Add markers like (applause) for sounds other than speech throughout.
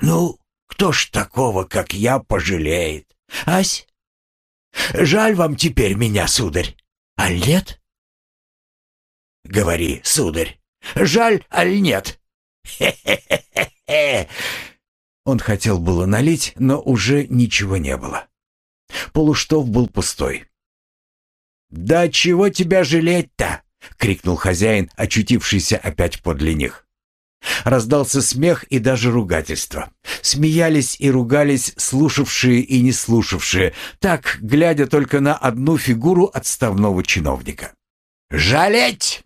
Ну, кто ж такого, как я, пожалеет? Ась? Жаль вам теперь меня, сударь, аль нет? Говори, сударь, жаль, аль нет? Хе-хе-хе-хе! (laughs) Он хотел было налить, но уже ничего не было. Полуштов был пустой. «Да чего тебя жалеть-то?» — крикнул хозяин, очутившийся опять подле них. Раздался смех и даже ругательство. Смеялись и ругались слушавшие и не слушавшие, так, глядя только на одну фигуру отставного чиновника. «Жалеть!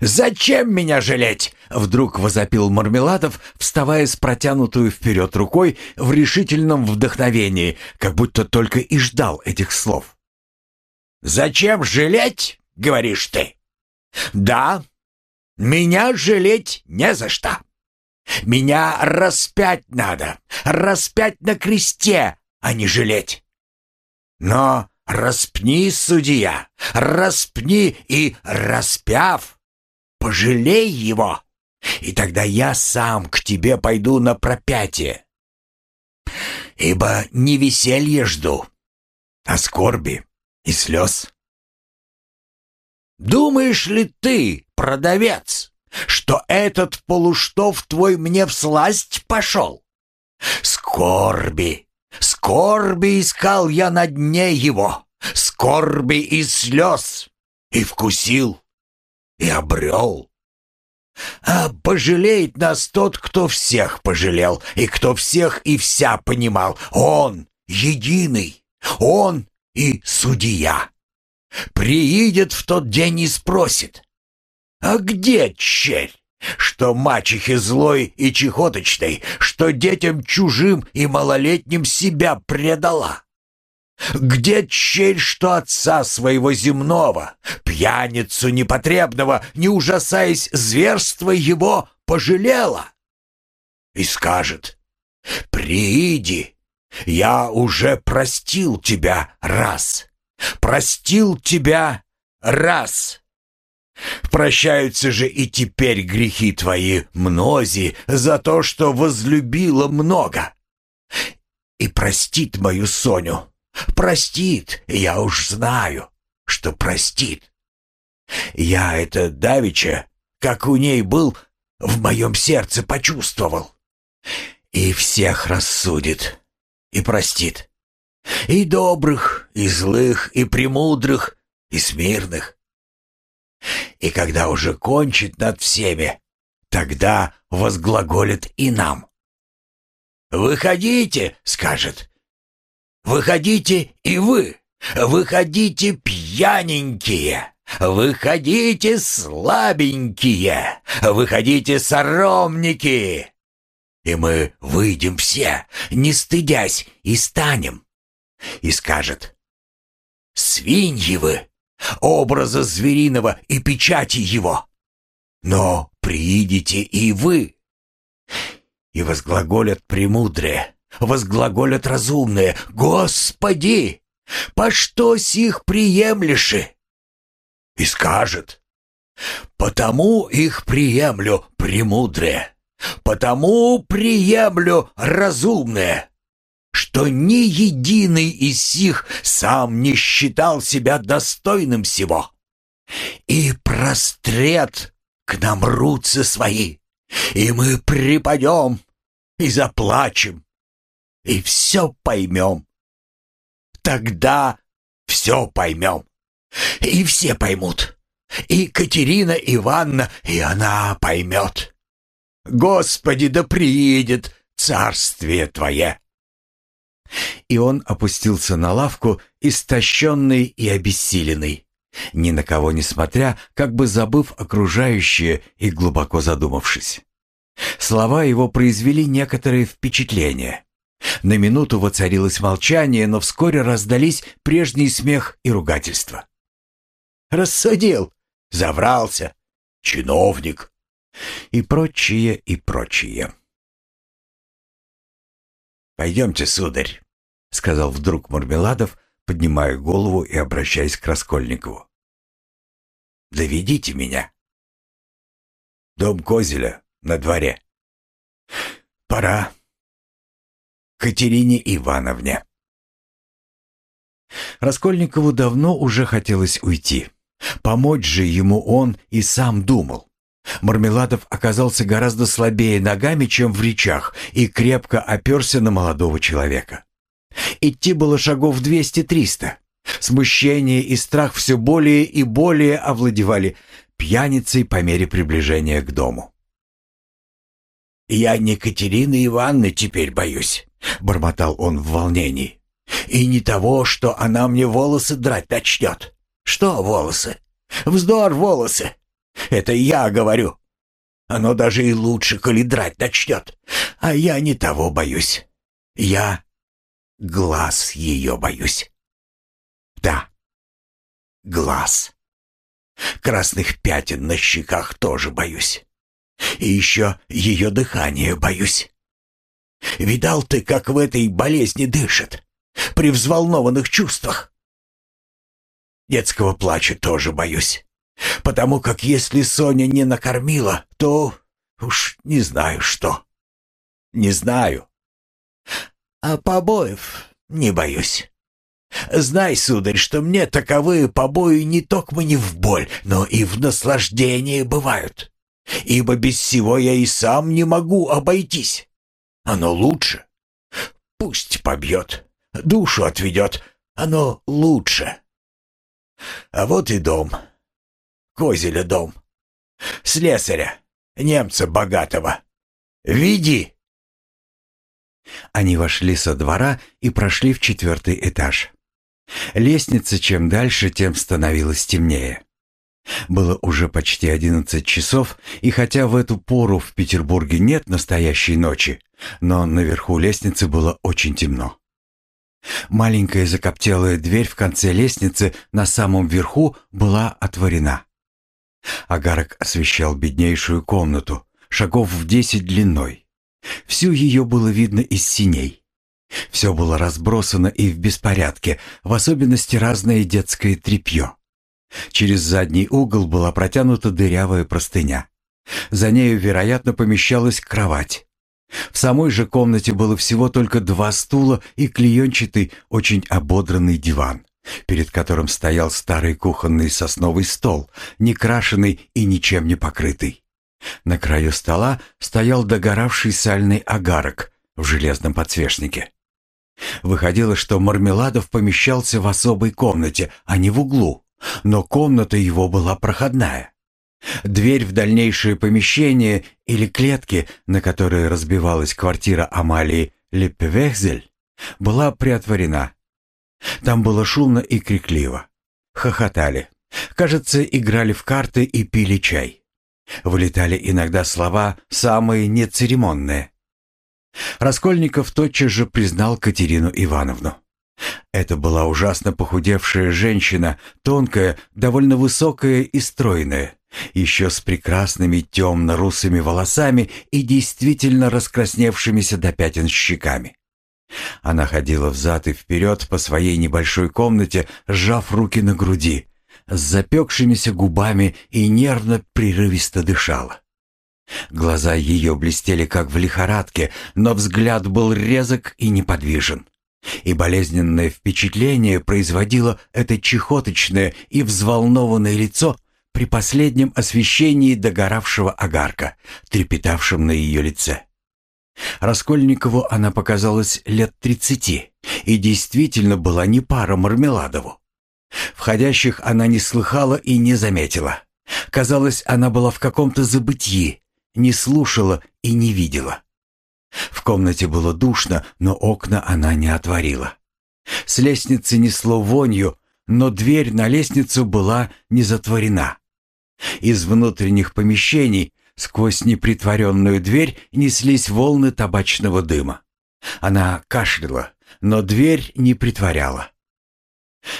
Зачем меня жалеть?» Вдруг возопил Мармеладов, вставая с протянутую вперед рукой в решительном вдохновении, как будто только и ждал этих слов. «Зачем жалеть, говоришь ты?» «Да, меня жалеть не за что. Меня распять надо, распять на кресте, а не жалеть. Но распни, судья, распни и распяв, пожалей его, и тогда я сам к тебе пойду на пропятие. Ибо не веселье жду, а скорби и слез. Думаешь ли ты, продавец, что этот полуштов твой мне всласть пошел? Скорби, скорби искал я на дне его, скорби и слез, и вкусил, и обрел. А пожалеет нас тот, кто всех пожалел, и кто всех и вся понимал. Он единый, он и судья. Приидет в тот день и спросит, «А где черь?» Что мачехе злой и чехоточной, Что детям чужим и малолетним себя предала. Где черь, что отца своего земного, Пьяницу непотребного, Не ужасаясь зверства его, пожалела? И скажет, «Прииди, я уже простил тебя раз, простил тебя раз». Прощаются же и теперь грехи твои, мнози, за то, что возлюбила много. И простит мою Соню. Простит, я уж знаю, что простит. Я это давеча, как у ней был, в моем сердце почувствовал. И всех рассудит, и простит. И добрых, и злых, и премудрых, и смирных. И когда уже кончит над всеми, тогда возглаголит и нам. «Выходите», — скажет. «Выходите и вы! Выходите пьяненькие! Выходите слабенькие! Выходите соромники!» И мы выйдем все, не стыдясь, и станем. И скажет, «Свиньи вы! Образа звериного и печати его. Но приидите и вы. И возглаголят премудрые, возглаголят разумные, «Господи, по что сих приемлеши?» И скажет, «Потому их приемлю премудрые, потому приемлю разумные» что ни единый из сих сам не считал себя достойным всего. И прострет к нам руцы свои, и мы припадем и заплачем, и все поймем. Тогда все поймем, и все поймут. И Катерина Ивановна, и она поймет. Господи, да приедет царствие Твое. И он опустился на лавку, истощенный и обессиленный, ни на кого не смотря, как бы забыв окружающее и глубоко задумавшись. Слова его произвели некоторое впечатление. На минуту воцарилось молчание, но вскоре раздались прежний смех и ругательство. «Рассудил! Заврался! Чиновник!» И прочее, и прочее. «Пойдемте, сударь», — сказал вдруг Мармеладов, поднимая голову и обращаясь к Раскольникову. «Доведите меня». «Дом Козеля на дворе». «Пора. Катерине Ивановне. Раскольникову давно уже хотелось уйти. Помочь же ему он и сам думал. Мармеладов оказался гораздо слабее ногами, чем в речах, и крепко оперся на молодого человека. Идти было шагов двести-триста. Смущение и страх все более и более овладевали пьяницей по мере приближения к дому. «Я не Катерины Ивановны теперь боюсь», — бормотал он в волнении. «И не того, что она мне волосы драть начнет. Что волосы? Вздор волосы! Это я говорю. Оно даже и лучше, коли драть начнет. А я не того боюсь. Я глаз ее боюсь. Да, глаз. Красных пятен на щеках тоже боюсь. И еще ее дыхание боюсь. Видал ты, как в этой болезни дышит? При взволнованных чувствах. Детского плача тоже боюсь. Потому как если Соня не накормила, то уж не знаю что. Не знаю. А побоев не боюсь. Знай, сударь, что мне таковые побои не только не в боль, но и в наслаждение бывают. Ибо без всего я и сам не могу обойтись. Оно лучше. Пусть побьет, душу отведет, оно лучше. А вот и дом. Козеля дом. Слесаря, немца богатого. Веди!» Они вошли со двора и прошли в четвертый этаж. Лестница чем дальше, тем становилась темнее. Было уже почти одиннадцать часов, и хотя в эту пору в Петербурге нет настоящей ночи, но наверху лестницы было очень темно. Маленькая закоптелая дверь в конце лестницы на самом верху была отворена. Агарок освещал беднейшую комнату, шагов в десять длиной. Всю ее было видно из синей. Все было разбросано и в беспорядке, в особенности разное детское тряпье. Через задний угол была протянута дырявая простыня. За нею, вероятно, помещалась кровать. В самой же комнате было всего только два стула и клеенчатый, очень ободранный диван перед которым стоял старый кухонный сосновый стол, не крашеный и ничем не покрытый. На краю стола стоял догоравший сальный агарок в железном подсвечнике. Выходило, что Мармеладов помещался в особой комнате, а не в углу, но комната его была проходная. Дверь в дальнейшее помещение или клетки, на которые разбивалась квартира Амалии Леппевехзель, была приотворена, там было шумно и крикливо. Хохотали. Кажется, играли в карты и пили чай. Вылетали иногда слова самые нецеремонные. Раскольников тотчас же признал Катерину Ивановну. Это была ужасно похудевшая женщина, тонкая, довольно высокая и стройная, еще с прекрасными темно-русыми волосами и действительно раскрасневшимися до пятен щеками. Она ходила взад и вперед по своей небольшой комнате, сжав руки на груди, с запекшимися губами и нервно прерывисто дышала. Глаза ее блестели как в лихорадке, но взгляд был резок и неподвижен. И болезненное впечатление производило это чехоточное и взволнованное лицо при последнем освещении догоравшего огарка, трепетавшем на ее лице. Раскольникову она показалась лет тридцати и действительно была не пара Мармеладову. Входящих она не слыхала и не заметила. Казалось, она была в каком-то забытии, не слушала и не видела. В комнате было душно, но окна она не отворила. С лестницы несло вонью, но дверь на лестницу была не затворена. Из внутренних помещений Сквозь непритворенную дверь неслись волны табачного дыма. Она кашляла, но дверь не притворяла.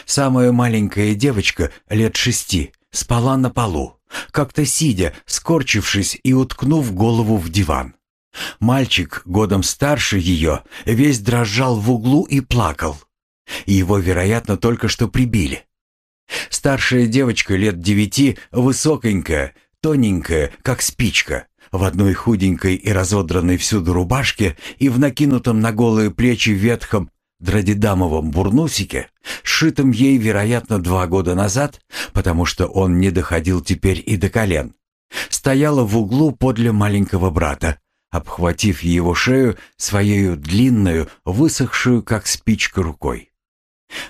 Самая маленькая девочка, лет шести, спала на полу, как-то сидя, скорчившись и уткнув голову в диван. Мальчик, годом старше ее, весь дрожал в углу и плакал. Его, вероятно, только что прибили. Старшая девочка лет девяти, высоконькая, тоненькая, как спичка, в одной худенькой и разодранной всюду рубашке и в накинутом на голые плечи ветхом драдидамовом бурнусике, сшитом ей, вероятно, два года назад, потому что он не доходил теперь и до колен, стояла в углу подле маленького брата, обхватив его шею своей длинную, высохшую, как спичка, рукой.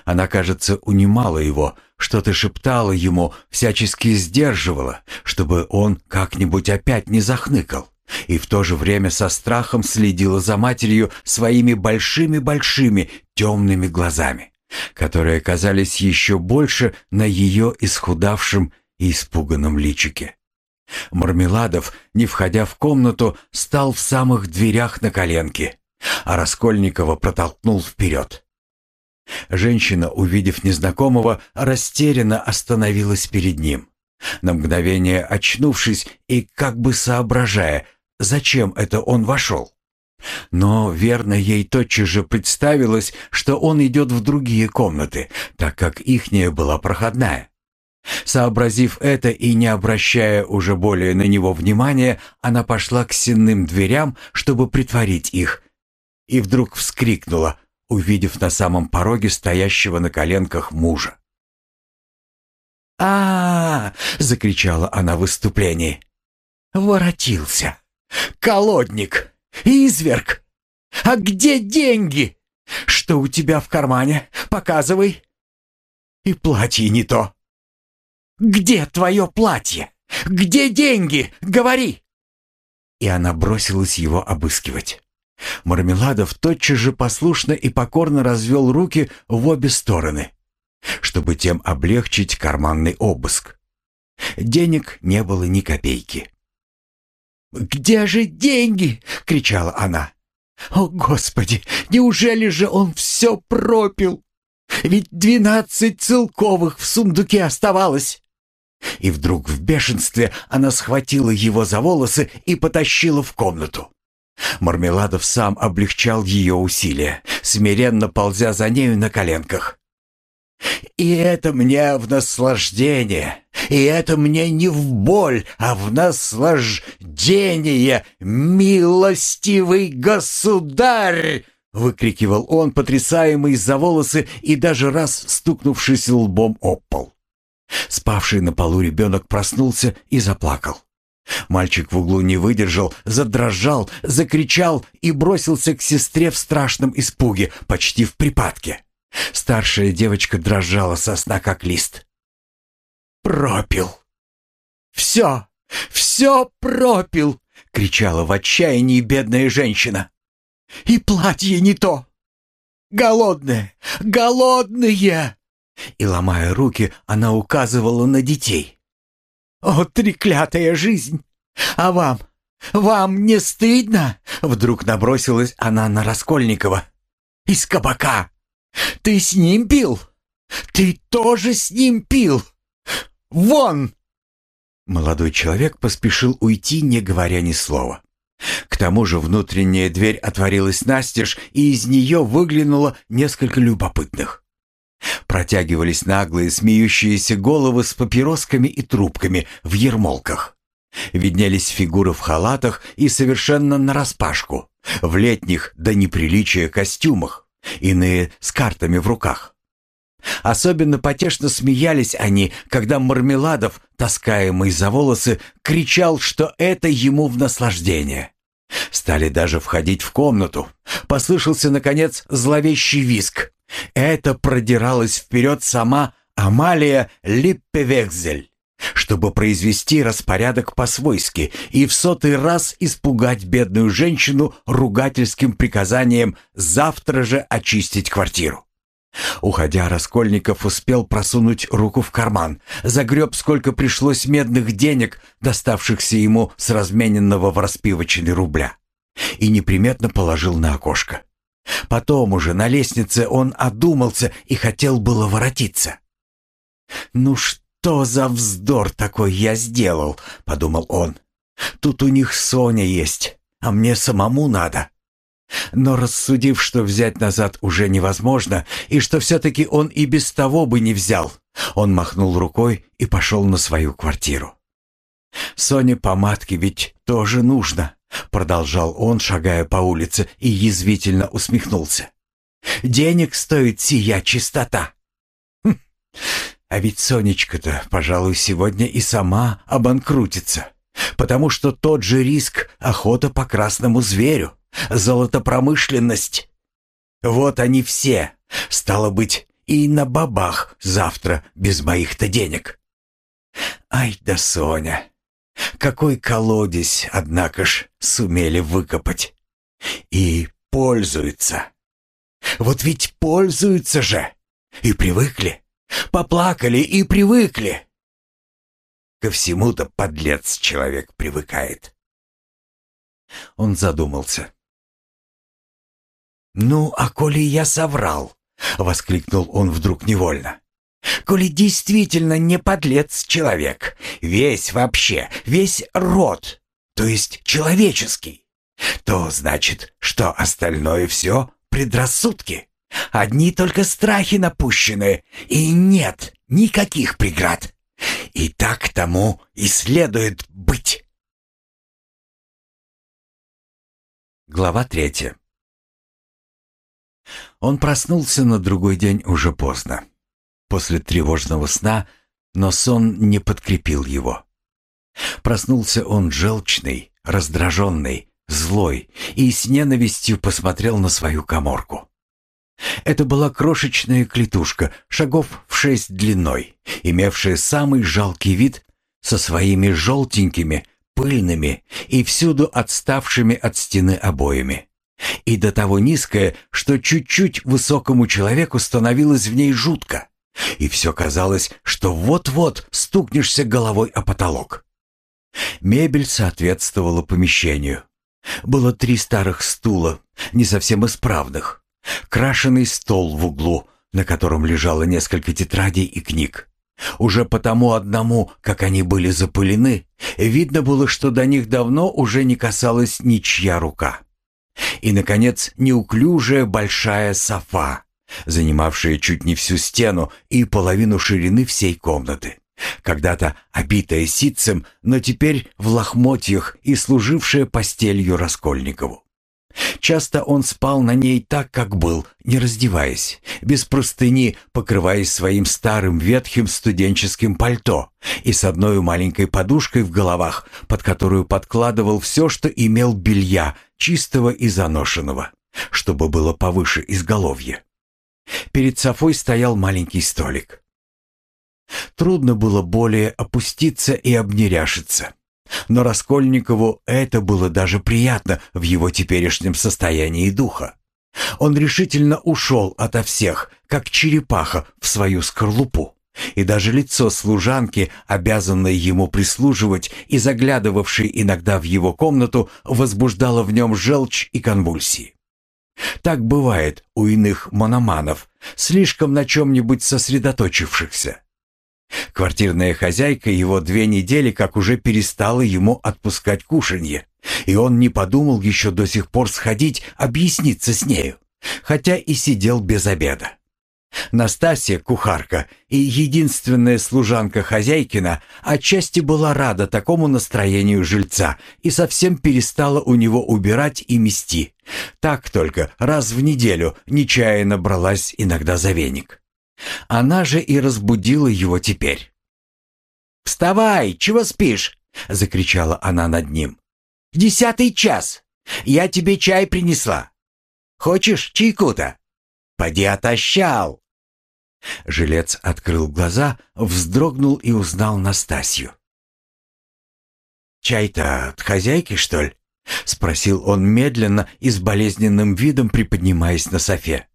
Она, кажется, унимала его, что-то шептала ему, всячески сдерживала, чтобы он как-нибудь опять не захныкал, и в то же время со страхом следила за матерью своими большими-большими темными глазами, которые казались еще больше на ее исхудавшем и испуганном личике. Мармеладов, не входя в комнату, стал в самых дверях на коленке, а Раскольникова протолкнул вперед. Женщина, увидев незнакомого, растерянно остановилась перед ним. На мгновение очнувшись и как бы соображая, зачем это он вошел. Но верно ей тотчас же представилось, что он идет в другие комнаты, так как ихняя была проходная. Сообразив это и не обращая уже более на него внимания, она пошла к сенным дверям, чтобы притворить их, и вдруг вскрикнула, увидев на самом пороге стоящего на коленках мужа. а, -а, -а закричала она в выступлении. «Воротился! Колодник! Изверг! А где деньги? Что у тебя в кармане? Показывай!» «И платье не то!» «Где твое платье? Где деньги? Говори!» И она бросилась его обыскивать. Мармеладов тотчас же послушно и покорно развел руки в обе стороны, чтобы тем облегчить карманный обыск. Денег не было ни копейки. «Где же деньги?» — кричала она. «О, Господи, неужели же он все пропил? Ведь двенадцать целковых в сундуке оставалось!» И вдруг в бешенстве она схватила его за волосы и потащила в комнату. Мармеладов сам облегчал ее усилия, смиренно ползя за нею на коленках. «И это мне в наслаждение, и это мне не в боль, а в наслаждение, милостивый государь!» выкрикивал он, потрясаемый за волосы и даже раз стукнувшись лбом об пол. Спавший на полу ребенок проснулся и заплакал. Мальчик в углу не выдержал, задрожал, закричал и бросился к сестре в страшном испуге, почти в припадке. Старшая девочка дрожала со сна, как лист. «Пропил! Все! Все пропил!» — кричала в отчаянии бедная женщина. «И платье не то! Голодные! Голодные!» И, ломая руки, она указывала на детей. «О, треклятая жизнь! А вам? Вам не стыдно?» Вдруг набросилась она на Раскольникова. «Из кабака! Ты с ним пил? Ты тоже с ним пил? Вон!» Молодой человек поспешил уйти, не говоря ни слова. К тому же внутренняя дверь отворилась настежь, и из нее выглянуло несколько любопытных. Протягивались наглые смеющиеся головы с папиросками и трубками в ермолках. Виднелись фигуры в халатах и совершенно нараспашку, в летних до неприличия костюмах, иные с картами в руках. Особенно потешно смеялись они, когда Мармеладов, таскаемый за волосы, кричал, что это ему в наслаждение. Стали даже входить в комнату. Послышался, наконец, зловещий виск. Это продиралась вперед сама Амалия Липпевекзель, чтобы произвести распорядок по-свойски и в сотый раз испугать бедную женщину ругательским приказанием завтра же очистить квартиру. Уходя, Раскольников успел просунуть руку в карман, загреб сколько пришлось медных денег, доставшихся ему с размененного в распивочной рубля, и неприметно положил на окошко. Потом уже на лестнице он одумался и хотел было воротиться. «Ну что за вздор такой я сделал?» — подумал он. «Тут у них Соня есть, а мне самому надо». Но рассудив, что взять назад уже невозможно, и что все-таки он и без того бы не взял, он махнул рукой и пошел на свою квартиру. Соне помадки ведь тоже нужно, продолжал он, шагая по улице, и язвительно усмехнулся. Денег стоит сия чистота. Хм. А ведь Сонечка-то, пожалуй, сегодня и сама обанкрутится, потому что тот же риск — охота по красному зверю, золотопромышленность. Вот они все, стало быть, и на бабах завтра без моих-то денег. Ай да Соня, какой колодец, однако ж, сумели выкопать. И пользуются. Вот ведь пользуются же. И привыкли. Поплакали и привыкли. Ко всему-то подлец человек привыкает. Он задумался. «Ну, а коли я соврал?» — воскликнул он вдруг невольно. «Коли действительно не подлец человек, весь вообще, весь род, то есть человеческий, то значит, что остальное все предрассудки. Одни только страхи напущены, и нет никаких преград. И так тому и следует быть. Глава третья. Он проснулся на другой день уже поздно. После тревожного сна, но сон не подкрепил его. Проснулся он желчный, раздраженный, злой и с ненавистью посмотрел на свою коморку. Это была крошечная клетушка, шагов в шесть длиной, имевшая самый жалкий вид со своими желтенькими, пыльными и всюду отставшими от стены обоями. И до того низкая, что чуть-чуть высокому человеку становилось в ней жутко. И все казалось, что вот-вот стукнешься головой о потолок. Мебель соответствовала помещению. Было три старых стула, не совсем исправных. Крашеный стол в углу, на котором лежало несколько тетрадей и книг. Уже потому одному, как они были запылены, видно было, что до них давно уже не касалась ничья рука. И, наконец, неуклюжая большая софа, занимавшая чуть не всю стену и половину ширины всей комнаты когда-то обитая ситцем, но теперь в лохмотьях и служившая постелью Раскольникову. Часто он спал на ней так, как был, не раздеваясь, без простыни, покрываясь своим старым ветхим студенческим пальто и с одной маленькой подушкой в головах, под которую подкладывал все, что имел белья, чистого и заношенного, чтобы было повыше изголовья. Перед Софой стоял маленький столик. Трудно было более опуститься и обнеряшиться. Но Раскольникову это было даже приятно в его теперешнем состоянии духа. Он решительно ушел ото всех, как черепаха в свою скорлупу. И даже лицо служанки, обязанной ему прислуживать и заглядывавшей иногда в его комнату, возбуждало в нем желчь и конвульсии. Так бывает у иных мономанов, слишком на чем-нибудь сосредоточившихся. Квартирная хозяйка его две недели как уже перестала ему отпускать кушанье, и он не подумал еще до сих пор сходить объясниться с нею, хотя и сидел без обеда. Настасья, кухарка и единственная служанка хозяйкина, отчасти была рада такому настроению жильца и совсем перестала у него убирать и мести. Так только раз в неделю нечаянно бралась иногда за веник. Она же и разбудила его теперь. «Вставай! Чего спишь?» — закричала она над ним. «Десятый час! Я тебе чай принесла. Хочешь чайку-то? Поди отощал!» Жилец открыл глаза, вздрогнул и узнал Настасью. «Чай-то от хозяйки, что ли?» — спросил он медленно и с болезненным видом приподнимаясь на софе.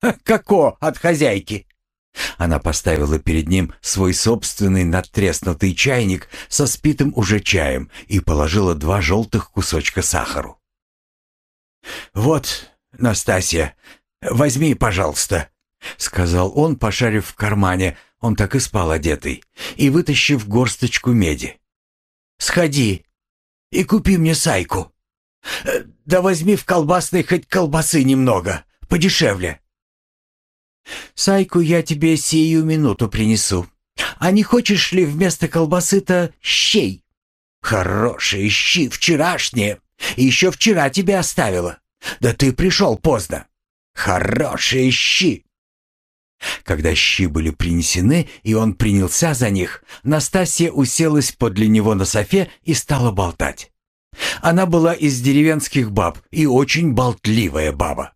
(laughs) «Како от хозяйки?» Она поставила перед ним свой собственный надтреснутый чайник со спитым уже чаем и положила два желтых кусочка сахару. «Вот, Настасья, возьми, пожалуйста», — сказал он, пошарив в кармане, он так и спал одетый, и вытащив горсточку меди. «Сходи и купи мне сайку. Э, да возьми в колбасной хоть колбасы немного, подешевле». «Сайку я тебе сию минуту принесу. А не хочешь ли вместо колбасы-то щей? Хорошие щи, вчерашние. Еще вчера тебя оставила. Да ты пришел поздно. Хорошие щи. Когда щи были принесены, и он принялся за них, Настасья уселась подле него на софе и стала болтать. Она была из деревенских баб и очень болтливая баба.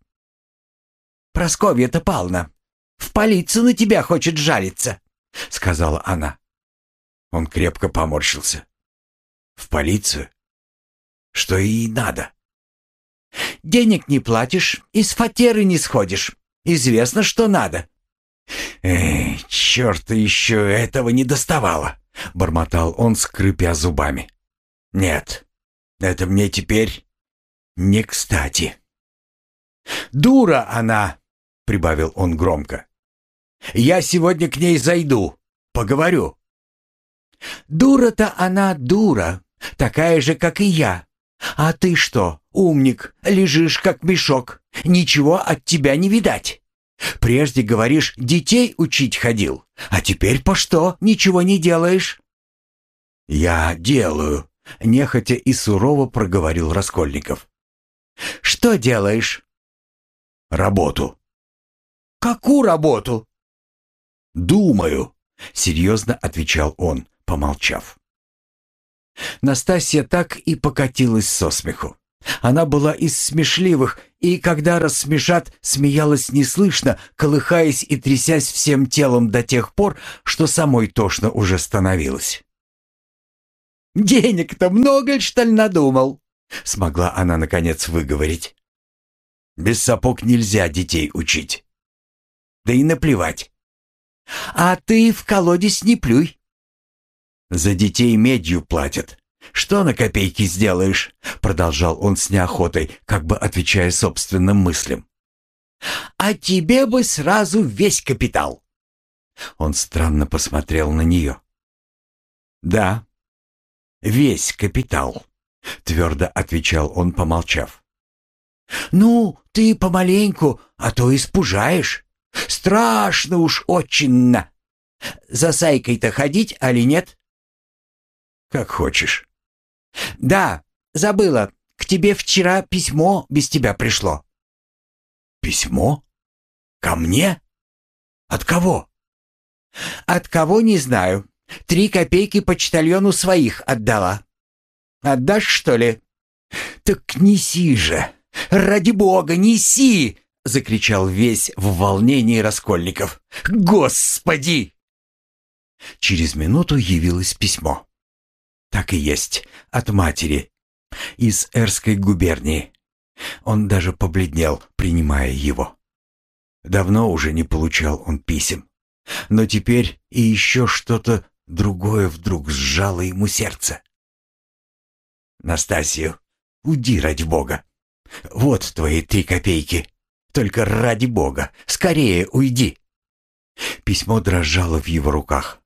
«Просковья-то Павловна, в полицию на тебя хочет жалиться», — сказала она. Он крепко поморщился. «В полицию? Что ей надо?» «Денег не платишь, из фатеры не сходишь. Известно, что надо». «Эй, черт, еще этого не доставало!» — бормотал он, скрипя зубами. «Нет, это мне теперь не кстати». «Дура она!» — прибавил он громко. «Я сегодня к ней зайду, поговорю». «Дура-то она дура, такая же, как и я. А ты что, умник, лежишь как мешок, ничего от тебя не видать. Прежде, говоришь, детей учить ходил, а теперь по что ничего не делаешь?» «Я делаю», — нехотя и сурово проговорил Раскольников. «Что делаешь?» «Работу». «Какую работу?» «Думаю», — серьезно отвечал он, помолчав. Настасья так и покатилась со смеху. Она была из смешливых, и когда рассмешат, смеялась неслышно, колыхаясь и трясясь всем телом до тех пор, что самой тошно уже становилось. «Денег-то много, что ли, надумал?» — смогла она, наконец, выговорить. «Без сапог нельзя детей учить. Да и наплевать. А ты в колодец не плюй. За детей медью платят. Что на копейки сделаешь? Продолжал он с неохотой, как бы отвечая собственным мыслям. А тебе бы сразу весь капитал. Он странно посмотрел на нее. Да, весь капитал, твердо отвечал он, помолчав. «Ну, ты помаленьку, а то испужаешь. Страшно уж очень. За Сайкой-то ходить, али нет?» «Как хочешь». «Да, забыла. К тебе вчера письмо без тебя пришло». «Письмо? Ко мне? От кого?» «От кого, не знаю. Три копейки почтальону своих отдала. Отдашь, что ли?» «Так неси же! Ради бога, неси!» — закричал весь в волнении Раскольников. «Господи!» Через минуту явилось письмо. Так и есть, от матери, из Эрской губернии. Он даже побледнел, принимая его. Давно уже не получал он писем. Но теперь и еще что-то другое вдруг сжало ему сердце. «Настасью, уйди ради бога. Вот твои три копейки. Только ради бога, скорее уйди!» Письмо дрожало в его руках.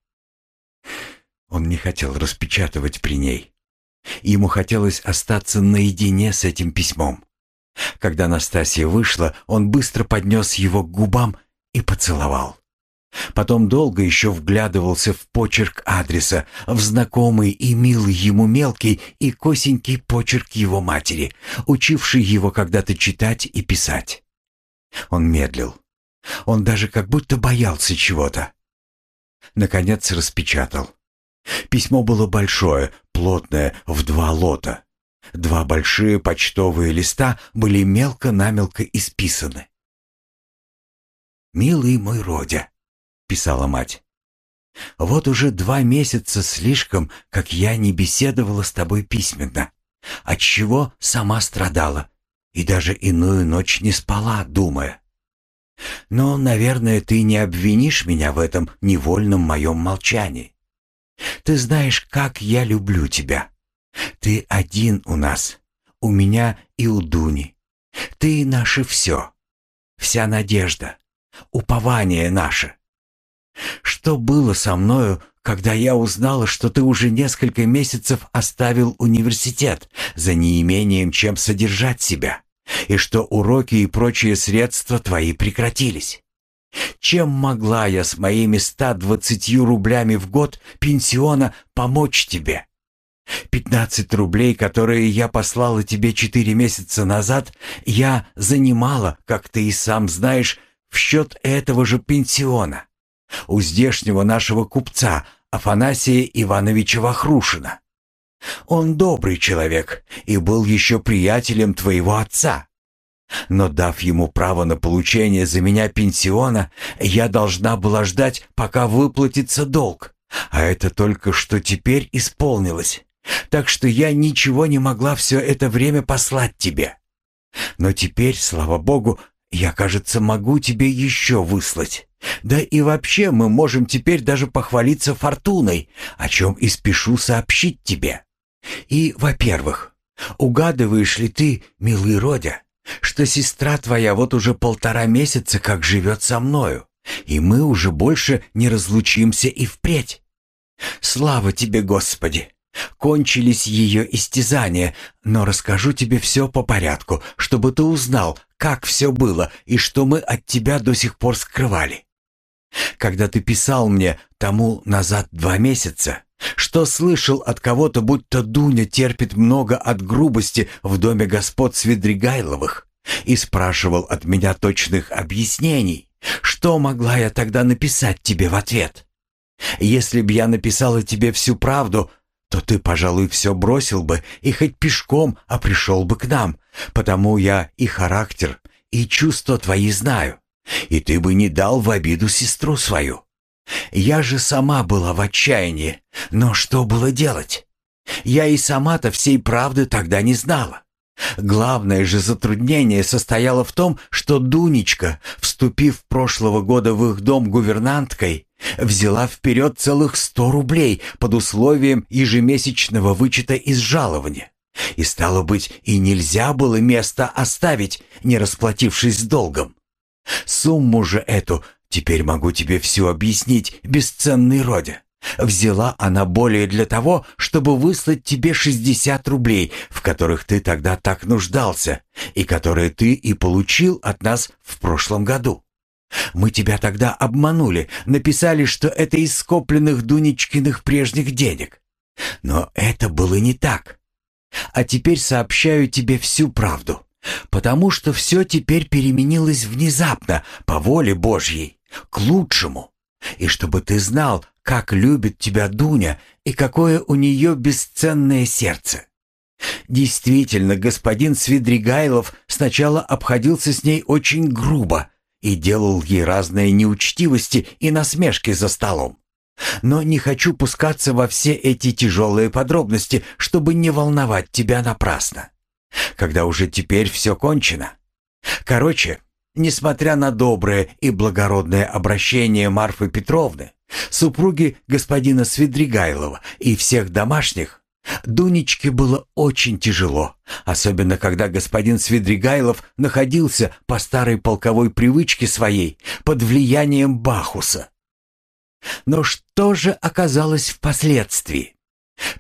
Он не хотел распечатывать при ней. Ему хотелось остаться наедине с этим письмом. Когда Настасья вышла, он быстро поднес его к губам и поцеловал. Потом долго еще вглядывался в почерк адреса, в знакомый и милый ему мелкий и косенький почерк его матери, учивший его когда-то читать и писать. Он медлил. Он даже как будто боялся чего-то. Наконец распечатал. Письмо было большое, плотное, в два лота. Два большие почтовые листа были мелко-намелко исписаны. «Милый мой Родя», — писала мать, — «вот уже два месяца слишком, как я не беседовала с тобой письменно, отчего сама страдала и даже иную ночь не спала, думая. Но, наверное, ты не обвинишь меня в этом невольном моем молчании. Ты знаешь, как я люблю тебя. Ты один у нас, у меня и у Дуни. Ты наше все, вся надежда, упование наше. Что было со мною, когда я узнала, что ты уже несколько месяцев оставил университет за неимением чем содержать себя, и что уроки и прочие средства твои прекратились? Чем могла я с моими ста двадцатью рублями в год пенсиона помочь тебе? Пятнадцать рублей, которые я послала тебе четыре месяца назад, я занимала, как ты и сам знаешь, в счет этого же пенсиона. У здешнего нашего купца Афанасия Ивановича Вахрушина. Он добрый человек и был еще приятелем твоего отца. Но дав ему право на получение за меня пенсиона, я должна была ждать, пока выплатится долг. А это только что теперь исполнилось. Так что я ничего не могла все это время послать тебе. Но теперь, слава богу, я, кажется, могу тебе еще выслать. Да и вообще мы можем теперь даже похвалиться фортуной, о чем и спешу сообщить тебе. И, во-первых, угадываешь ли ты, милый Родя, что сестра твоя вот уже полтора месяца как живет со мною, и мы уже больше не разлучимся и впредь. Слава тебе, Господи! Кончились ее истязания, но расскажу тебе все по порядку, чтобы ты узнал, как все было и что мы от тебя до сих пор скрывали. Когда ты писал мне тому назад два месяца, что слышал от кого-то, будто Дуня терпит много от грубости в доме господ Свидригайловых, и спрашивал от меня точных объяснений, что могла я тогда написать тебе в ответ? Если б я написала тебе всю правду, то ты, пожалуй, все бросил бы и хоть пешком, а пришел бы к нам, потому я и характер, и чувства твои знаю, и ты бы не дал в обиду сестру свою. Я же сама была в отчаянии, но что было делать? Я и сама-то всей правды тогда не знала. Главное же затруднение состояло в том, что Дунечка, вступив прошлого года в их дом гувернанткой, взяла вперед целых сто рублей под условием ежемесячного вычета из жалования. И стало быть, и нельзя было место оставить, не расплатившись с долгом. Сумму же эту Теперь могу тебе все объяснить, бесценный Родя. Взяла она более для того, чтобы выслать тебе 60 рублей, в которых ты тогда так нуждался, и которые ты и получил от нас в прошлом году. Мы тебя тогда обманули, написали, что это из скопленных Дунечкиных прежних денег. Но это было не так. А теперь сообщаю тебе всю правду, потому что все теперь переменилось внезапно, по воле Божьей к лучшему. И чтобы ты знал, как любит тебя Дуня и какое у нее бесценное сердце. Действительно, господин Свидригайлов сначала обходился с ней очень грубо и делал ей разные неучтивости и насмешки за столом. Но не хочу пускаться во все эти тяжелые подробности, чтобы не волновать тебя напрасно. Когда уже теперь все кончено. Короче, Несмотря на доброе и благородное обращение Марфы Петровны, супруги господина Свидригайлова и всех домашних, Дунечке было очень тяжело, особенно когда господин Свидригайлов находился по старой полковой привычке своей под влиянием Бахуса. Но что же оказалось впоследствии?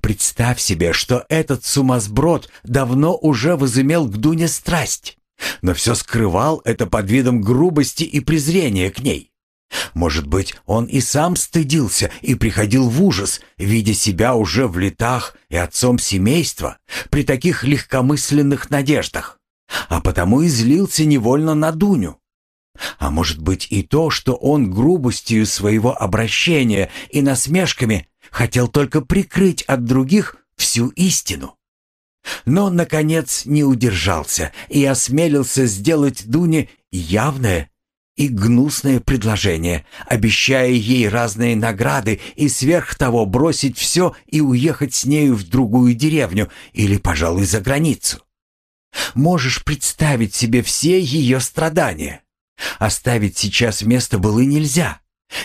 Представь себе, что этот сумасброд давно уже возымел к Дуне страсть но все скрывал это под видом грубости и презрения к ней. Может быть, он и сам стыдился и приходил в ужас, видя себя уже в летах и отцом семейства при таких легкомысленных надеждах, а потому и злился невольно на Дуню. А может быть и то, что он грубостью своего обращения и насмешками хотел только прикрыть от других всю истину. Но, наконец, не удержался и осмелился сделать Дуне явное и гнусное предложение, обещая ей разные награды и сверх того бросить все и уехать с нею в другую деревню или, пожалуй, за границу. Можешь представить себе все ее страдания. Оставить сейчас место было нельзя.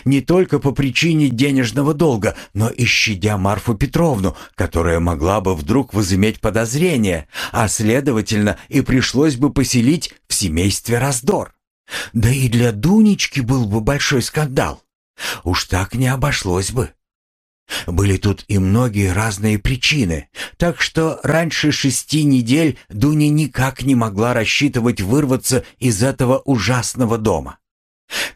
Не только по причине денежного долга, но и щадя Марфу Петровну, которая могла бы вдруг возыметь подозрение, а следовательно и пришлось бы поселить в семействе раздор. Да и для Дунечки был бы большой скандал. Уж так не обошлось бы. Были тут и многие разные причины, так что раньше шести недель Дуня никак не могла рассчитывать вырваться из этого ужасного дома.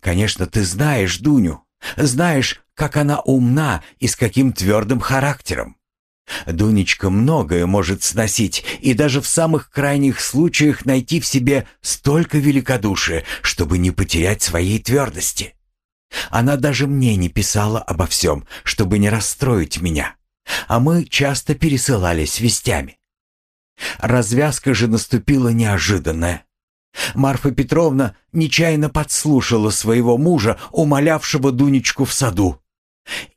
Конечно, ты знаешь Дуню, знаешь, как она умна и с каким твердым характером. Дунечка многое может сносить и даже в самых крайних случаях найти в себе столько великодушия, чтобы не потерять своей твердости. Она даже мне не писала обо всем, чтобы не расстроить меня, а мы часто пересылались вестями. Развязка же наступила неожиданная. Марфа Петровна нечаянно подслушала своего мужа, умолявшего Дунечку в саду.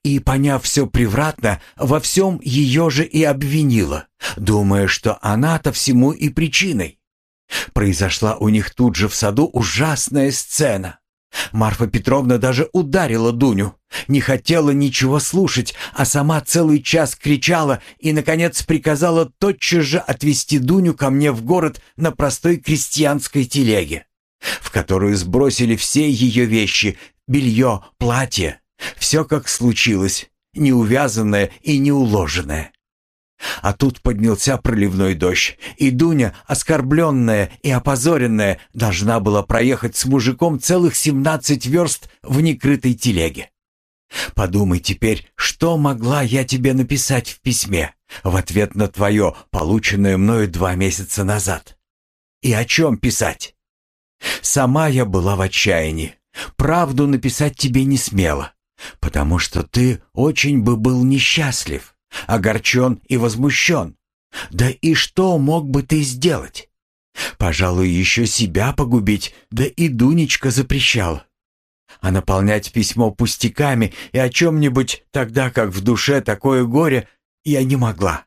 И, поняв все превратно, во всем ее же и обвинила, думая, что она-то всему и причиной. Произошла у них тут же в саду ужасная сцена. Марфа Петровна даже ударила Дуню, не хотела ничего слушать, а сама целый час кричала и, наконец, приказала тотчас же отвезти Дуню ко мне в город на простой крестьянской телеге, в которую сбросили все ее вещи, белье, платье, все как случилось, неувязанное и неуложенное. А тут поднялся проливной дождь, и Дуня, оскорбленная и опозоренная, должна была проехать с мужиком целых семнадцать верст в некрытой телеге. Подумай теперь, что могла я тебе написать в письме в ответ на твое, полученное мною два месяца назад? И о чем писать? Сама я была в отчаянии. Правду написать тебе не смела, потому что ты очень бы был несчастлив огорчен и возмущен. Да и что мог бы ты сделать? Пожалуй, еще себя погубить, да и Дунечка запрещала. А наполнять письмо пустяками и о чем-нибудь тогда, как в душе такое горе, я не могла.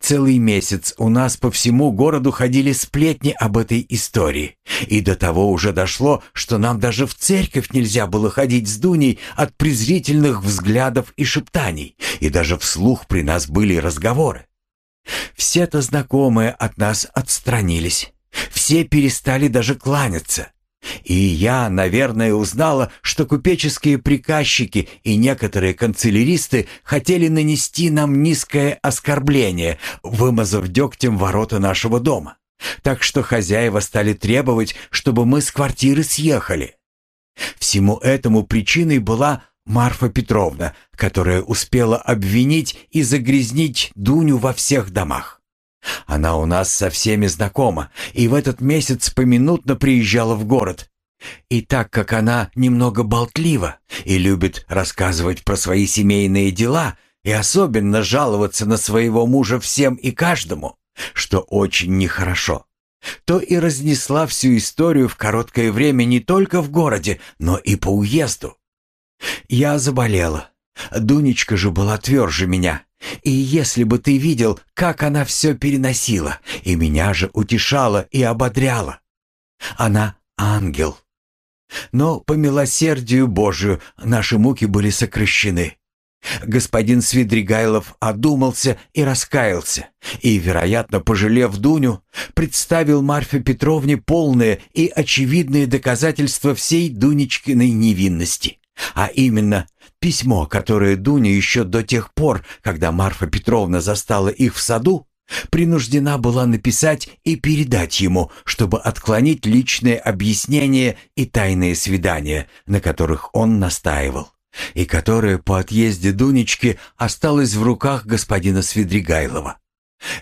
Целый месяц у нас по всему городу ходили сплетни об этой истории. И до того уже дошло, что нам даже в церковь нельзя было ходить с Дуней от презрительных взглядов и шептаний. И даже вслух при нас были разговоры. Все-то знакомые от нас отстранились. Все перестали даже кланяться. И я, наверное, узнала, что купеческие приказчики и некоторые канцеляристы хотели нанести нам низкое оскорбление, вымазав дегтем ворота нашего дома. Так что хозяева стали требовать, чтобы мы с квартиры съехали. Всему этому причиной была Марфа Петровна, которая успела обвинить и загрязнить Дуню во всех домах. Она у нас со всеми знакома, и в этот месяц поминутно приезжала в город. И так как она немного болтлива и любит рассказывать про свои семейные дела и особенно жаловаться на своего мужа всем и каждому, что очень нехорошо, то и разнесла всю историю в короткое время не только в городе, но и по уезду. Я заболела. Дунечка же была тверже меня и если бы ты видел, как она все переносила, и меня же утешала и ободряла. Она ангел. Но по милосердию Божию наши муки были сокращены. Господин Свидригайлов одумался и раскаялся, и, вероятно, пожалев Дуню, представил Марфе Петровне полные и очевидные доказательства всей Дунечкиной невинности, а именно Письмо, которое Дуня еще до тех пор, когда Марфа Петровна застала их в саду, принуждена была написать и передать ему, чтобы отклонить личные объяснения и тайные свидания, на которых он настаивал, и которое по отъезде Дунечки осталось в руках господина Свидригайлова.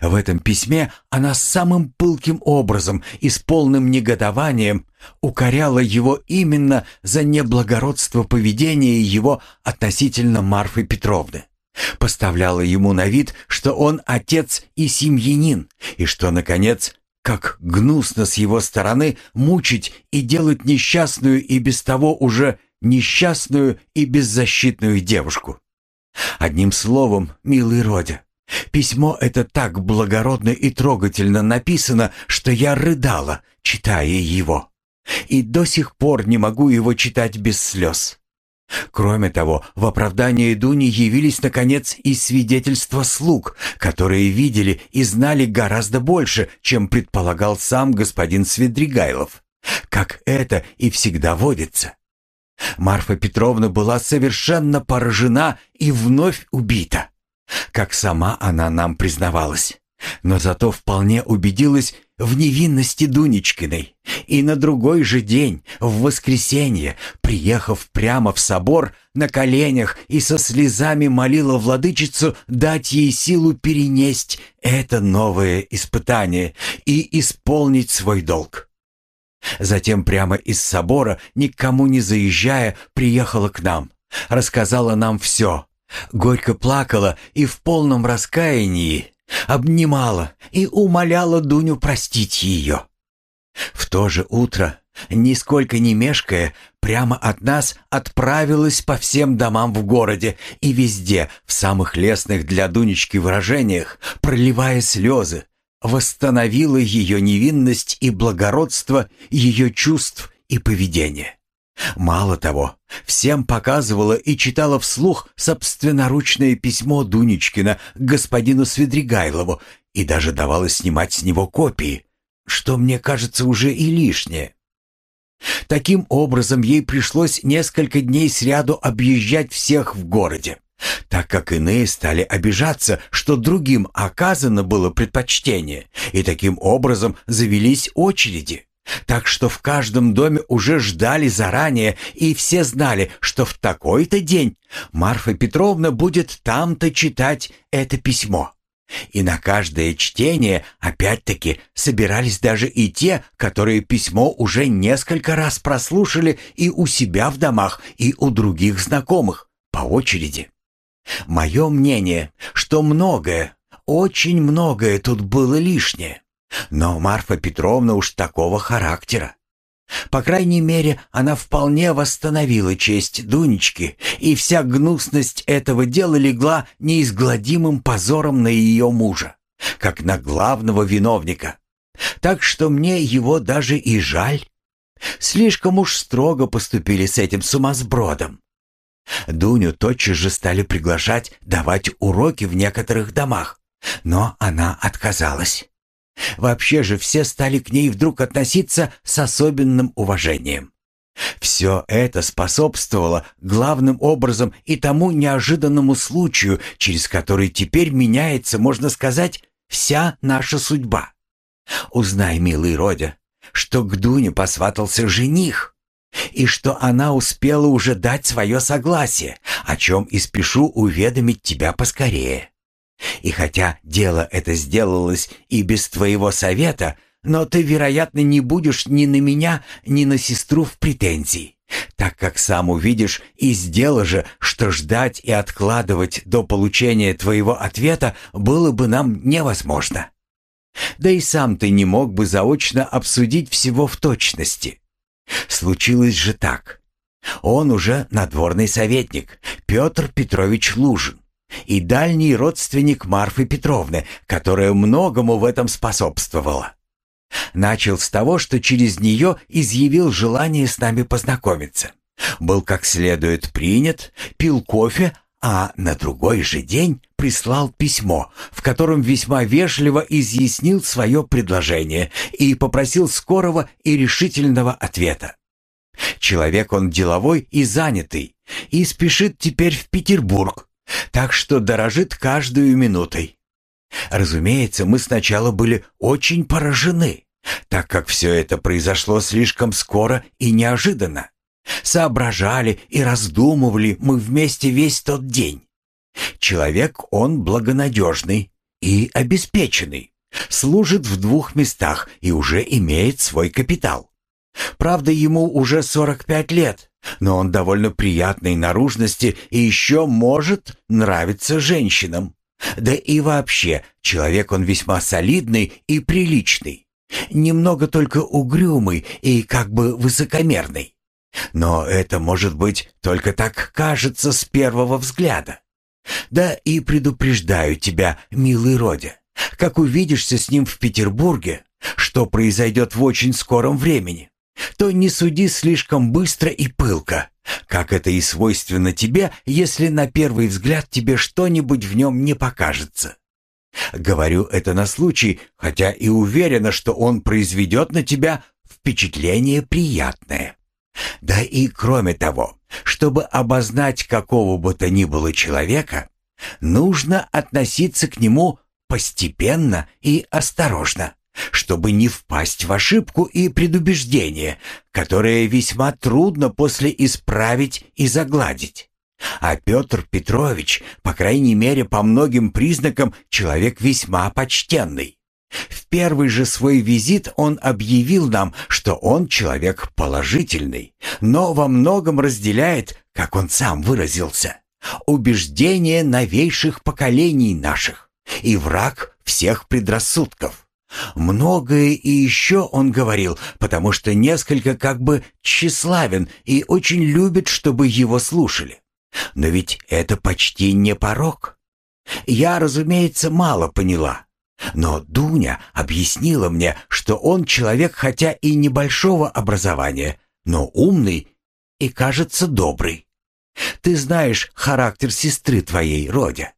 В этом письме она самым пылким образом и с полным негодованием укоряла его именно за неблагородство поведения его относительно Марфы Петровны. Поставляла ему на вид, что он отец и семьянин, и что, наконец, как гнусно с его стороны мучить и делать несчастную и без того уже несчастную и беззащитную девушку. Одним словом, милый Родя, Письмо это так благородно и трогательно написано, что я рыдала, читая его. И до сих пор не могу его читать без слез. Кроме того, в оправдании Дуни явились, наконец, и свидетельства слуг, которые видели и знали гораздо больше, чем предполагал сам господин Свидригайлов. Как это и всегда водится. Марфа Петровна была совершенно поражена и вновь убита как сама она нам признавалась. Но зато вполне убедилась в невинности Дунечкиной. И на другой же день, в воскресенье, приехав прямо в собор, на коленях и со слезами молила владычицу дать ей силу перенесть это новое испытание и исполнить свой долг. Затем прямо из собора, никому не заезжая, приехала к нам, рассказала нам все, горько плакала и в полном раскаянии обнимала и умоляла Дуню простить ее. В то же утро, нисколько не мешкая, прямо от нас отправилась по всем домам в городе и везде, в самых лестных для Дунечки выражениях, проливая слезы, восстановила ее невинность и благородство ее чувств и поведения. Мало того, всем показывала и читала вслух собственноручное письмо Дунечкина к господину Свидригайлову и даже давала снимать с него копии, что мне кажется уже и лишнее. Таким образом, ей пришлось несколько дней сряду объезжать всех в городе, так как иные стали обижаться, что другим оказано было предпочтение, и таким образом завелись очереди. Так что в каждом доме уже ждали заранее, и все знали, что в такой-то день Марфа Петровна будет там-то читать это письмо. И на каждое чтение, опять-таки, собирались даже и те, которые письмо уже несколько раз прослушали и у себя в домах, и у других знакомых, по очереди. Мое мнение, что многое, очень многое тут было лишнее. Но Марфа Петровна уж такого характера. По крайней мере, она вполне восстановила честь Дунечки, и вся гнусность этого дела легла неизгладимым позором на ее мужа, как на главного виновника. Так что мне его даже и жаль. Слишком уж строго поступили с этим сумасбродом. Дуню тотчас же стали приглашать давать уроки в некоторых домах, но она отказалась. Вообще же все стали к ней вдруг относиться с особенным уважением. Все это способствовало главным образом и тому неожиданному случаю, через который теперь меняется, можно сказать, вся наша судьба. Узнай, милый Родя, что к Дуне посватался жених, и что она успела уже дать свое согласие, о чем и спешу уведомить тебя поскорее. И хотя дело это сделалось и без твоего совета, но ты, вероятно, не будешь ни на меня, ни на сестру в претензии, так как сам увидишь из дела же, что ждать и откладывать до получения твоего ответа было бы нам невозможно. Да и сам ты не мог бы заочно обсудить всего в точности. Случилось же так. Он уже надворный советник, Петр Петрович Лужин и дальний родственник Марфы Петровны, которая многому в этом способствовала. Начал с того, что через нее изъявил желание с нами познакомиться. Был как следует принят, пил кофе, а на другой же день прислал письмо, в котором весьма вежливо изъяснил свое предложение и попросил скорого и решительного ответа. Человек он деловой и занятый, и спешит теперь в Петербург, так что дорожит каждую минутой. Разумеется, мы сначала были очень поражены, так как все это произошло слишком скоро и неожиданно. Соображали и раздумывали мы вместе весь тот день. Человек он благонадежный и обеспеченный, служит в двух местах и уже имеет свой капитал. Правда, ему уже 45 лет, но он довольно приятной наружности и еще может нравиться женщинам. Да и вообще, человек он весьма солидный и приличный. Немного только угрюмый и как бы высокомерный. Но это, может быть, только так кажется с первого взгляда. Да и предупреждаю тебя, милый Родя, как увидишься с ним в Петербурге, что произойдет в очень скором времени, то не суди слишком быстро и пылко, как это и свойственно тебе, если на первый взгляд тебе что-нибудь в нем не покажется. Говорю это на случай, хотя и уверена, что он произведет на тебя впечатление приятное. Да и кроме того, чтобы обознать какого бы то ни было человека, нужно относиться к нему постепенно и осторожно, чтобы не впасть в ошибку и предубеждение, которое весьма трудно после исправить и загладить. А Петр Петрович, по крайней мере, по многим признакам, человек весьма почтенный. В первый же свой визит он объявил нам, что он человек положительный, но во многом разделяет, как он сам выразился, убеждения новейших поколений наших и враг всех предрассудков. Многое и еще он говорил, потому что несколько как бы тщеславен и очень любит, чтобы его слушали. Но ведь это почти не порог. Я, разумеется, мало поняла. Но Дуня объяснила мне, что он человек хотя и небольшого образования, но умный и, кажется, добрый. Ты знаешь характер сестры твоей, Родя.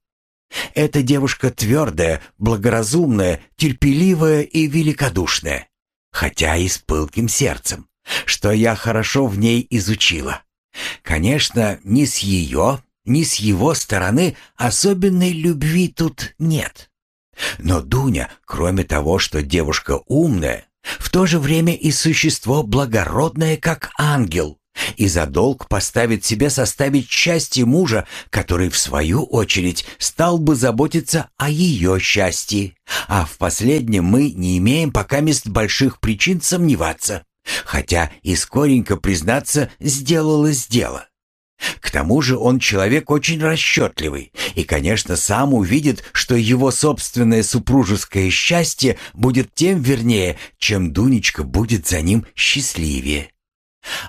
Эта девушка твердая, благоразумная, терпеливая и великодушная, хотя и с пылким сердцем, что я хорошо в ней изучила. Конечно, ни с ее, ни с его стороны особенной любви тут нет. Но Дуня, кроме того, что девушка умная, в то же время и существо благородное, как ангел, и за долг поставит себе составить счастье мужа, который, в свою очередь, стал бы заботиться о ее счастье. А в последнем мы не имеем пока мест больших причин сомневаться, хотя и скоренько, признаться, сделалось дело. К тому же он человек очень расчетливый и, конечно, сам увидит, что его собственное супружеское счастье будет тем вернее, чем Дунечка будет за ним счастливее.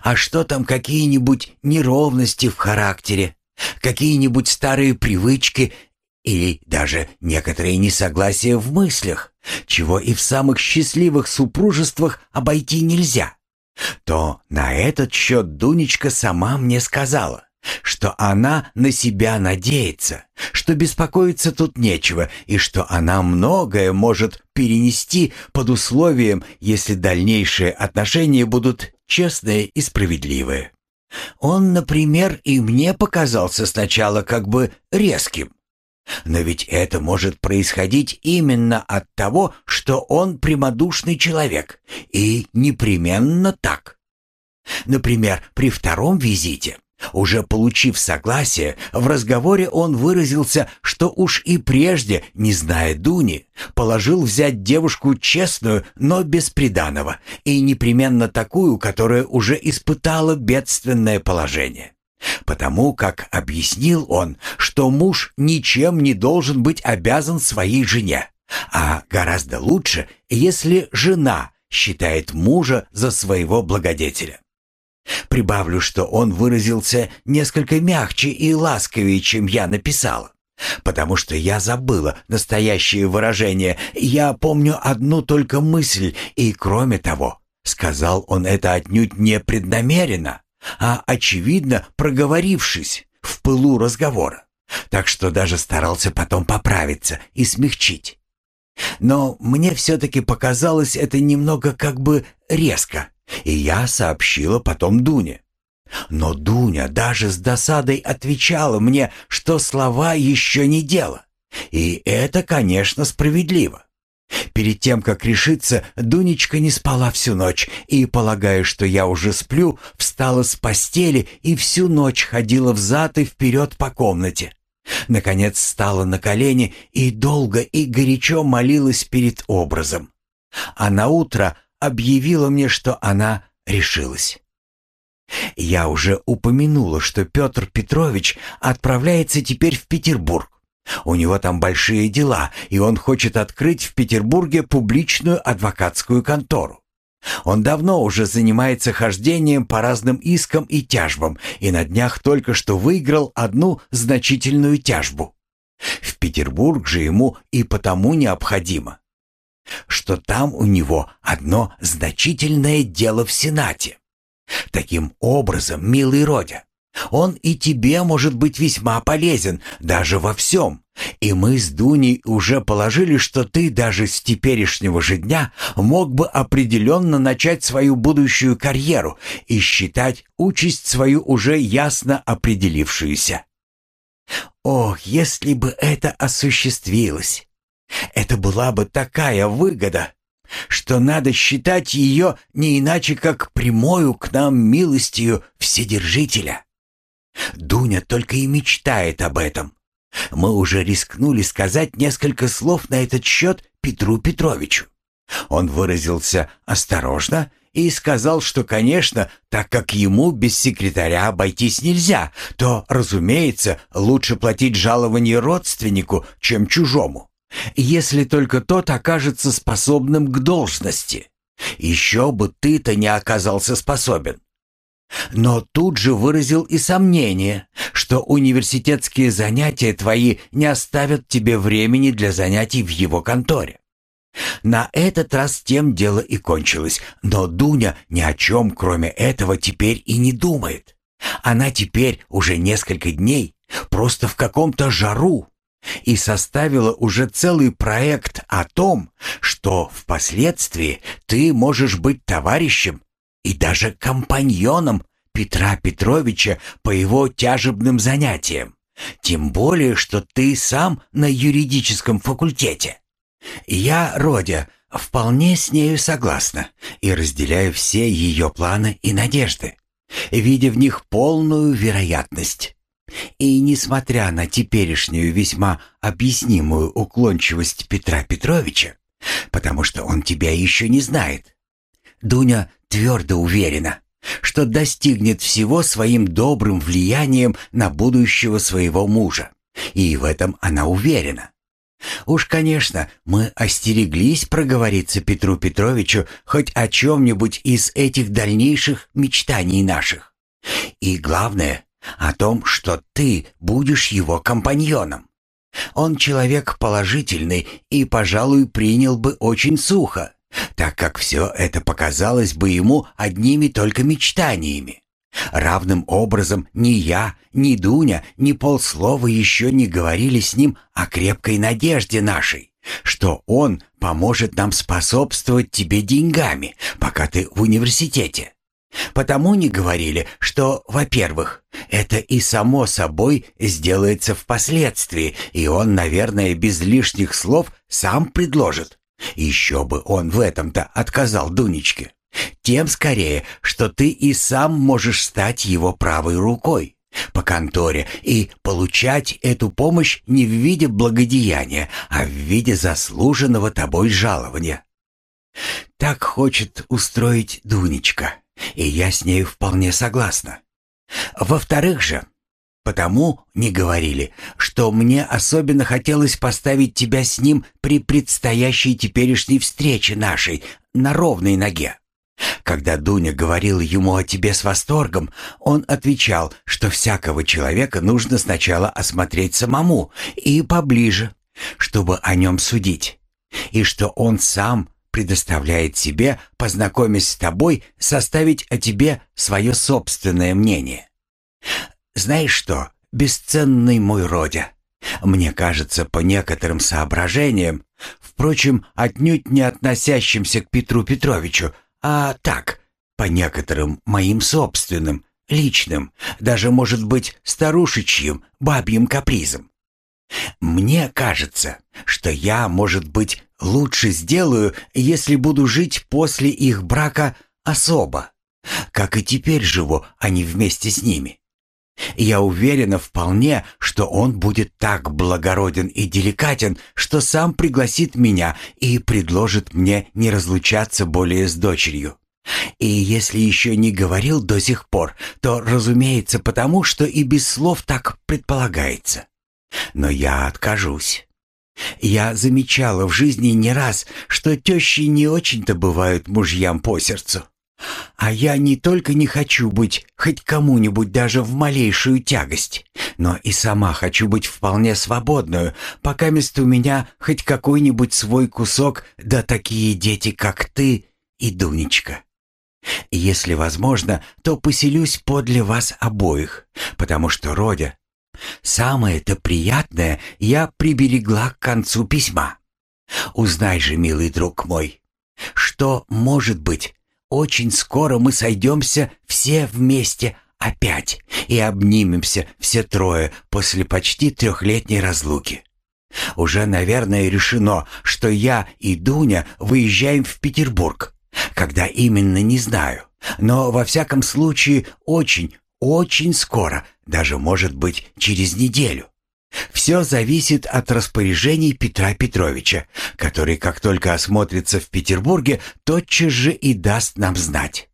А что там какие-нибудь неровности в характере, какие-нибудь старые привычки? Или даже некоторые несогласия в мыслях, чего и в самых счастливых супружествах обойти нельзя, то на этот счет Дунечка сама мне сказала, что она на себя надеется, что беспокоиться тут нечего и что она многое может перенести под условием, если дальнейшие отношения будут честные и справедливые. Он, например, и мне показался сначала как бы резким. Но ведь это может происходить именно от того, что он прямодушный человек, и непременно так. Например, при втором визите уже получив согласие, в разговоре он выразился, что уж и прежде, не зная Дуни, положил взять девушку честную, но без приданого, и непременно такую, которая уже испытала бедственное положение. Потому как объяснил он, что муж ничем не должен быть обязан своей жене, а гораздо лучше, если жена считает мужа за своего благодетеля. Прибавлю, что он выразился несколько мягче и ласковее, чем я написала. Потому что я забыла настоящее выражение. Я помню одну только мысль, и кроме того, сказал он это отнюдь не преднамеренно, а очевидно проговорившись в пылу разговора. Так что даже старался потом поправиться и смягчить. Но мне все-таки показалось это немного как бы резко. И я сообщила потом Дуне. Но Дуня даже с досадой отвечала мне, что слова еще не дело. И это, конечно, справедливо. Перед тем, как решиться, Дунечка не спала всю ночь и, полагая, что я уже сплю, встала с постели и всю ночь ходила взад и вперед по комнате. Наконец стала на колени и долго и горячо молилась перед образом. А на утро объявила мне, что она решилась. Я уже упомянула, что Петр Петрович отправляется теперь в Петербург. У него там большие дела, и он хочет открыть в Петербурге публичную адвокатскую контору. Он давно уже занимается хождением по разным искам и тяжбам, и на днях только что выиграл одну значительную тяжбу. В Петербург же ему и потому необходимо, что там у него одно значительное дело в Сенате. Таким образом, милый Родя, он и тебе может быть весьма полезен, даже во всем. И мы с Дуней уже положили, что ты даже с теперешнего же дня мог бы определенно начать свою будущую карьеру и считать участь свою уже ясно определившуюся. Ох, если бы это осуществилось! Это была бы такая выгода, что надо считать ее не иначе, как прямою к нам милостью Вседержителя. Дуня только и мечтает об этом. Мы уже рискнули сказать несколько слов на этот счет Петру Петровичу. Он выразился осторожно и сказал, что, конечно, так как ему без секретаря обойтись нельзя, то, разумеется, лучше платить жалование родственнику, чем чужому, если только тот окажется способным к должности. Еще бы ты-то не оказался способен. Но тут же выразил и сомнение, что университетские занятия твои не оставят тебе времени для занятий в его конторе. На этот раз тем дело и кончилось, но Дуня ни о чем, кроме этого, теперь и не думает. Она теперь уже несколько дней просто в каком-то жару и составила уже целый проект о том, что впоследствии ты можешь быть товарищем и даже компаньоном Петра Петровича по его тяжебным занятиям. Тем более, что ты сам на юридическом факультете. Я, Родя, вполне с нею согласна и разделяю все ее планы и надежды, видя в них полную вероятность. И несмотря на теперешнюю весьма объяснимую уклончивость Петра Петровича, потому что он тебя еще не знает, Дуня твердо уверена, что достигнет всего своим добрым влиянием на будущего своего мужа. И в этом она уверена. Уж, конечно, мы остереглись проговориться Петру Петровичу хоть о чем-нибудь из этих дальнейших мечтаний наших. И главное, о том, что ты будешь его компаньоном. Он человек положительный и, пожалуй, принял бы очень сухо, так как все это показалось бы ему одними только мечтаниями. Равным образом ни я, ни Дуня, ни полслова еще не говорили с ним о крепкой надежде нашей, что он поможет нам способствовать тебе деньгами, пока ты в университете. Потому не говорили, что, во-первых, это и само собой сделается впоследствии, и он, наверное, без лишних слов сам предложит. Еще бы он в этом-то отказал Дунечке. Тем скорее, что ты и сам можешь стать его правой рукой по конторе и получать эту помощь не в виде благодеяния, а в виде заслуженного тобой жалования. Так хочет устроить Дунечка, и я с нею вполне согласна. Во-вторых же, потому не говорили, что мне особенно хотелось поставить тебя с ним при предстоящей теперешней встрече нашей на ровной ноге. Когда Дуня говорила ему о тебе с восторгом, он отвечал, что всякого человека нужно сначала осмотреть самому и поближе, чтобы о нем судить, и что он сам предоставляет себе, познакомясь с тобой, составить о тебе свое собственное мнение. Знаешь что, бесценный мой Родя, мне кажется, по некоторым соображениям, впрочем, отнюдь не относящимся к Петру Петровичу, а так, по некоторым моим собственным, личным, даже, может быть, старушечьим, бабьим капризам. Мне кажется, что я, может быть, лучше сделаю, если буду жить после их брака особо, как и теперь живу, а не вместе с ними. Я уверена вполне, что он будет так благороден и деликатен, что сам пригласит меня и предложит мне не разлучаться более с дочерью. И если еще не говорил до сих пор, то, разумеется, потому что и без слов так предполагается. Но я откажусь. Я замечала в жизни не раз, что тещи не очень-то бывают мужьям по сердцу. А я не только не хочу быть хоть кому-нибудь даже в малейшую тягость, но и сама хочу быть вполне свободную, пока место у меня хоть какой-нибудь свой кусок, да такие дети, как ты и Дунечка. Если возможно, то поселюсь подле вас обоих, потому что, Родя, самое-то приятное я приберегла к концу письма. Узнай же, милый друг мой, что, может быть, очень скоро мы сойдемся все вместе опять и обнимемся все трое после почти трехлетней разлуки. Уже, наверное, решено, что я и Дуня выезжаем в Петербург. Когда именно, не знаю. Но, во всяком случае, очень, очень скоро, даже, может быть, через неделю. Все зависит от распоряжений Петра Петровича, который, как только осмотрится в Петербурге, тотчас же и даст нам знать.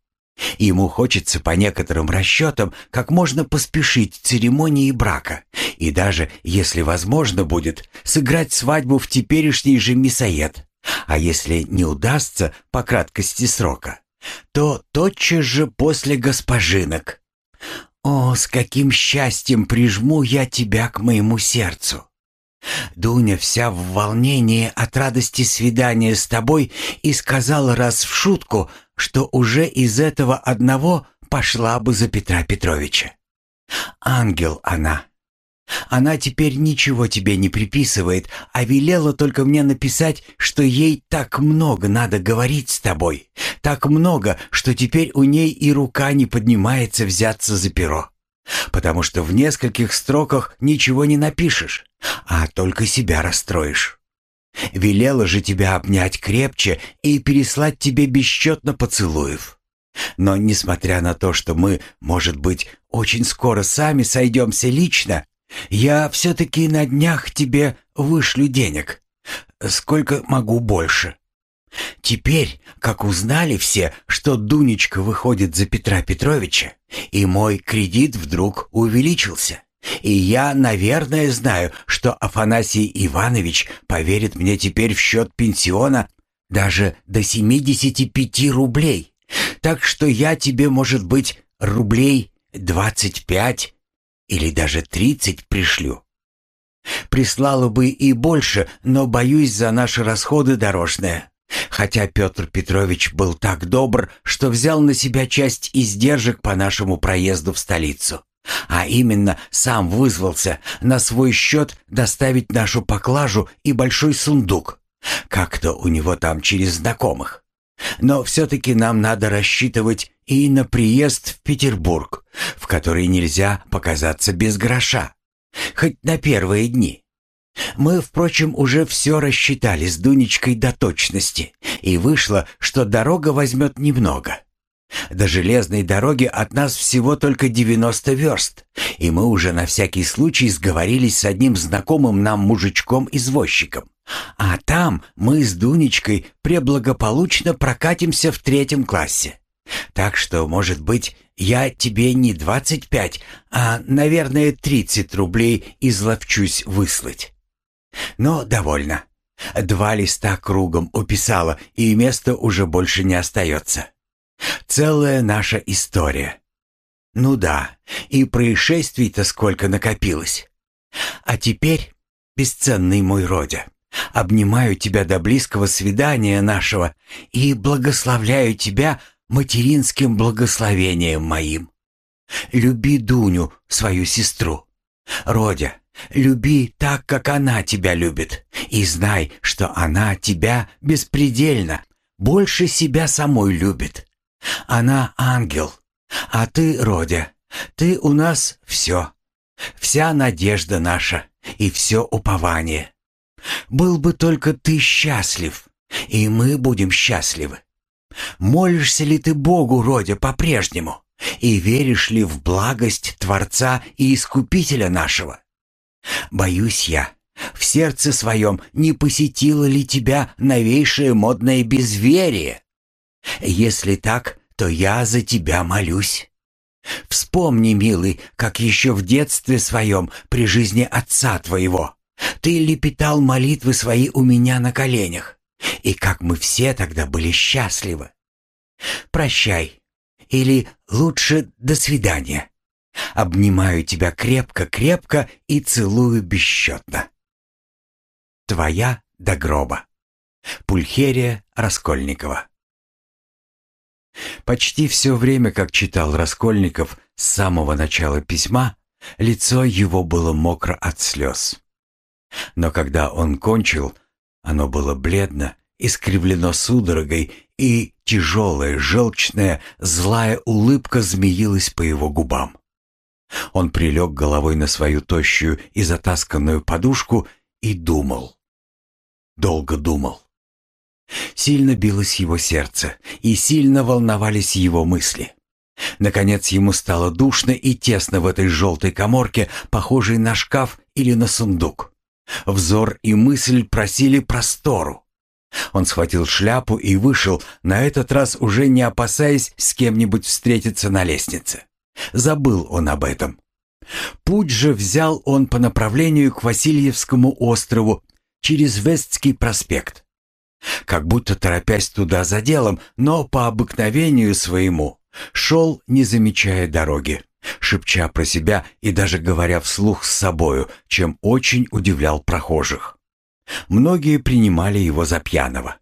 Ему хочется по некоторым расчетам как можно поспешить церемонии брака и даже, если возможно будет, сыграть свадьбу в теперешний же мясоед. А если не удастся по краткости срока, то тотчас же после госпожинок. О, с каким счастьем прижму я тебя к моему сердцу! Дуня вся в волнении от радости свидания с тобой и сказала раз в шутку, что уже из этого одного пошла бы за Петра Петровича. Ангел она. Она теперь ничего тебе не приписывает, а велела только мне написать, что ей так много надо говорить с тобой, так много, что теперь у ней и рука не поднимается взяться за перо. Потому что в нескольких строках ничего не напишешь, а только себя расстроишь. Велела же тебя обнять крепче и переслать тебе бесчетно поцелуев. Но несмотря на то, что мы, может быть, очень скоро сами сойдемся лично, я все-таки на днях тебе вышлю денег. Сколько могу больше. Теперь, как узнали все, что Дунечка выходит за Петра Петровича, и мой кредит вдруг увеличился. И я, наверное, знаю, что Афанасий Иванович поверит мне теперь в счет пенсиона даже до 75 рублей. Так что я тебе, может быть, рублей 25 или даже 30 пришлю. Прислала бы и больше, но боюсь за наши расходы дорожные. Хотя Петр Петрович был так добр, что взял на себя часть издержек по нашему проезду в столицу. А именно, сам вызвался на свой счет доставить нашу поклажу и большой сундук. Как-то у него там через знакомых. Но все-таки нам надо рассчитывать и на приезд в Петербург, в который нельзя показаться без гроша. Хоть на первые дни. Мы, впрочем, уже все рассчитали с Дунечкой до точности, и вышло, что дорога возьмет немного. До железной дороги от нас всего только 90 верст, и мы уже на всякий случай сговорились с одним знакомым нам мужичком-извозчиком. А там мы с Дунечкой преблагополучно прокатимся в третьем классе. Так что, может быть, я тебе не 25, а, наверное, 30 рублей изловчусь выслать. Но довольно. Два листа кругом уписала, и места уже больше не остается. Целая наша история. Ну да, и происшествий-то сколько накопилось. А теперь, бесценный мой Родя, обнимаю тебя до близкого свидания нашего и благословляю тебя материнским благословением моим. Люби Дуню, свою сестру. Родя, люби так, как она тебя любит, и знай, что она тебя беспредельно, больше себя самой любит. Она ангел, а ты, Родя, ты у нас все. Вся надежда наша и все упование. Был бы только ты счастлив, и мы будем счастливы. Молишься ли ты Богу, Родя, по-прежнему? И веришь ли в благость Творца и Искупителя нашего? Боюсь я, в сердце своем не посетило ли тебя новейшее модное безверие? Если так, то я за тебя молюсь. Вспомни, милый, как еще в детстве своем, при жизни отца твоего, ты лепетал молитвы свои у меня на коленях, и как мы все тогда были счастливы. Прощай, или лучше до свидания. Обнимаю тебя крепко-крепко и целую бесчетно. Твоя до гроба. Пульхерия Раскольникова Почти все время, как читал Раскольников с самого начала письма, лицо его было мокро от слез. Но когда он кончил, оно было бледно, искривлено судорогой, и тяжелая, желчная, злая улыбка змеилась по его губам. Он прилег головой на свою тощую и затасканную подушку и думал. Долго думал. Сильно билось его сердце, и сильно волновались его мысли. Наконец ему стало душно и тесно в этой желтой коморке, похожей на шкаф или на сундук. Взор и мысль просили простору. Он схватил шляпу и вышел, на этот раз уже не опасаясь с кем-нибудь встретиться на лестнице. Забыл он об этом. Путь же взял он по направлению к Васильевскому острову через Вестский проспект. Как будто торопясь туда за делом, но по обыкновению своему шел, не замечая дороги, шепча про себя и даже говоря вслух с собою, чем очень удивлял прохожих. Многие принимали его за пьяного.